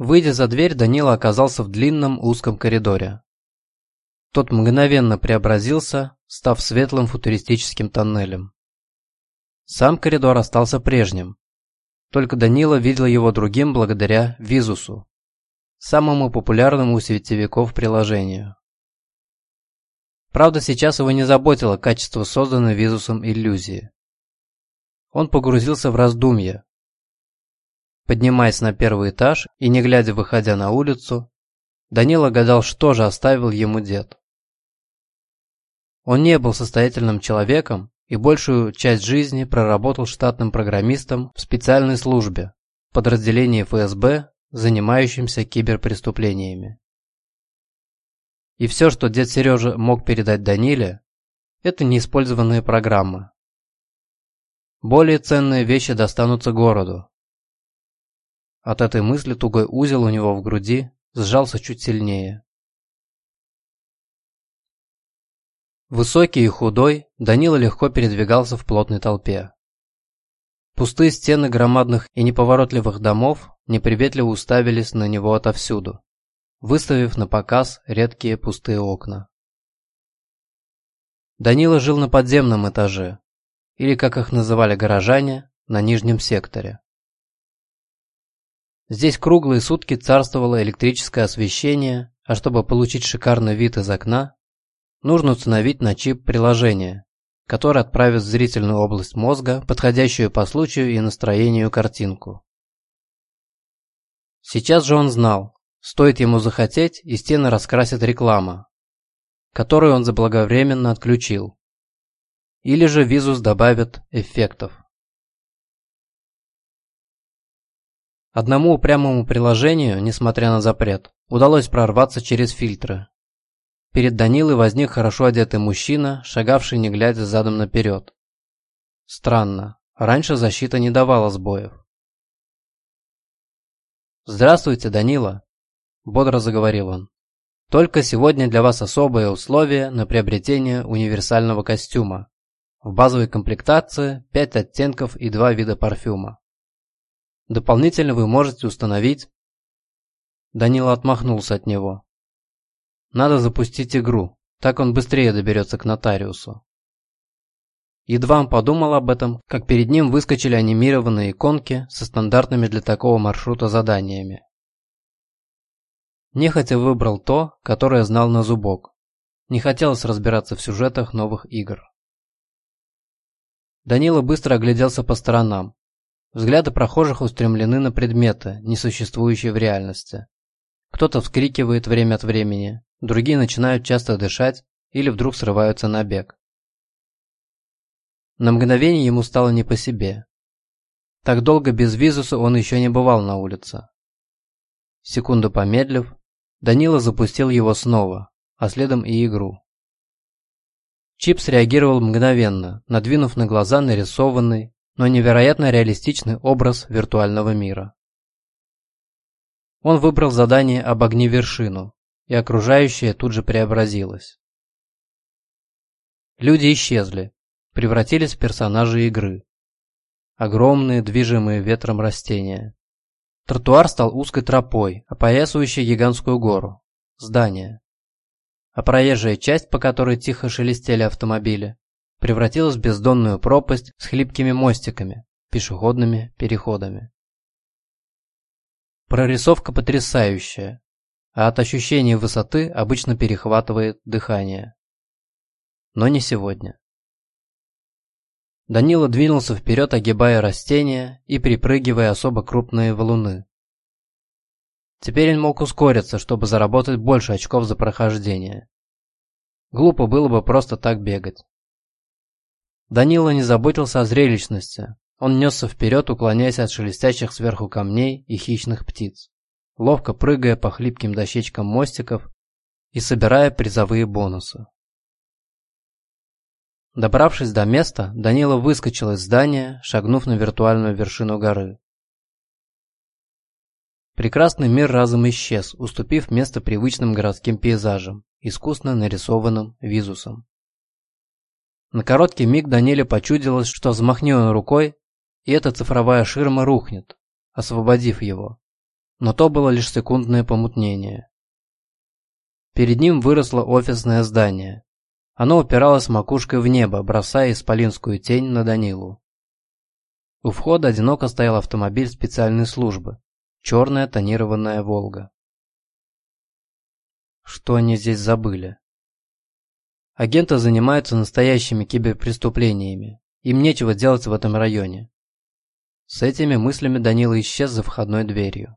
Выйдя за дверь, Данила оказался в длинном узком коридоре. Тот мгновенно преобразился, став светлым футуристическим тоннелем. Сам коридор остался прежним, только Данила видел его другим благодаря Визусу, самому популярному у сетевиков приложению. Правда, сейчас его не заботило качество созданной Визусом иллюзии. Он погрузился в раздумья. Поднимаясь на первый этаж и не глядя выходя на улицу, Данила гадал, что же оставил ему дед. Он не был состоятельным человеком и большую часть жизни проработал штатным программистом в специальной службе, подразделении ФСБ, занимающемся киберпреступлениями. И все, что дед Сережа мог передать Даниле, это неиспользованные программы. Более ценные вещи достанутся городу. От этой мысли тугой узел у него в груди сжался чуть сильнее. Высокий и худой, Данила легко передвигался в плотной толпе. Пустые стены громадных и неповоротливых домов неприветливо уставились на него отовсюду выставив на показ редкие пустые окна. Данила жил на подземном этаже, или, как их называли горожане, на нижнем секторе. Здесь круглые сутки царствовало электрическое освещение, а чтобы получить шикарный вид из окна, нужно установить на чип приложение, которое отправит в зрительную область мозга подходящую по случаю и настроению картинку. Сейчас же он знал, Стоит ему захотеть, и стены раскрасит реклама, которую он заблаговременно отключил. Или же Визус добавит эффектов. Одному упрямому приложению, несмотря на запрет, удалось прорваться через фильтры. Перед Данилой возник хорошо одетый мужчина, шагавший не глядя задом наперед. Странно, раньше защита не давала сбоев. «Здравствуйте, Данила!» бодро заговорил он. Только сегодня для вас особые условия на приобретение универсального костюма. В базовой комплектации 5 оттенков и 2 вида парфюма. Дополнительно вы можете установить... Данила отмахнулся от него. Надо запустить игру, так он быстрее доберется к нотариусу. Едва он подумал об этом, как перед ним выскочили анимированные иконки со стандартными для такого маршрута заданиями. Нехотя выбрал то, которое знал на зубок. Не хотелось разбираться в сюжетах новых игр. Данила быстро огляделся по сторонам. Взгляды прохожих устремлены на предметы, несуществующие в реальности. Кто-то вскрикивает время от времени, другие начинают часто дышать или вдруг срываются на бег. На мгновение ему стало не по себе. Так долго без визуса он еще не бывал на улице. Секунду помедлив, Данила запустил его снова, а следом и игру. Чип среагировал мгновенно, надвинув на глаза нарисованный, но невероятно реалистичный образ виртуального мира. Он выбрал задание «Обогни вершину», и окружающее тут же преобразилось. Люди исчезли, превратились в персонажей игры. Огромные, движимые ветром растения. Тротуар стал узкой тропой, опоясывающей гигантскую гору. Здание. А проезжая часть, по которой тихо шелестели автомобили, превратилась в бездонную пропасть с хлипкими мостиками, пешеходными переходами. Прорисовка потрясающая, а от ощущения высоты обычно перехватывает дыхание. Но не сегодня. Данила двинулся вперед, огибая растения и припрыгивая особо крупные валуны. Теперь он мог ускориться, чтобы заработать больше очков за прохождение. Глупо было бы просто так бегать. Данила не заботился о зрелищности. Он несся вперед, уклоняясь от шелестящих сверху камней и хищных птиц, ловко прыгая по хлипким дощечкам мостиков и собирая призовые бонусы. Добравшись до места, Данила выскочил из здания, шагнув на виртуальную вершину горы. Прекрасный мир разом исчез, уступив место привычным городским пейзажам, искусно нарисованным визусом. На короткий миг Даниле почудилось, что взмахнет он рукой, и эта цифровая ширма рухнет, освободив его. но то было лишь секундное помутнение. Перед ним выросло офисное здание. Оно упиралось макушкой в небо, бросая исполинскую тень на Данилу. У входа одиноко стоял автомобиль специальной службы. Черная тонированная «Волга». Что они здесь забыли? Агенты занимаются настоящими киберпреступлениями. Им нечего делать в этом районе. С этими мыслями Данила исчез за входной дверью.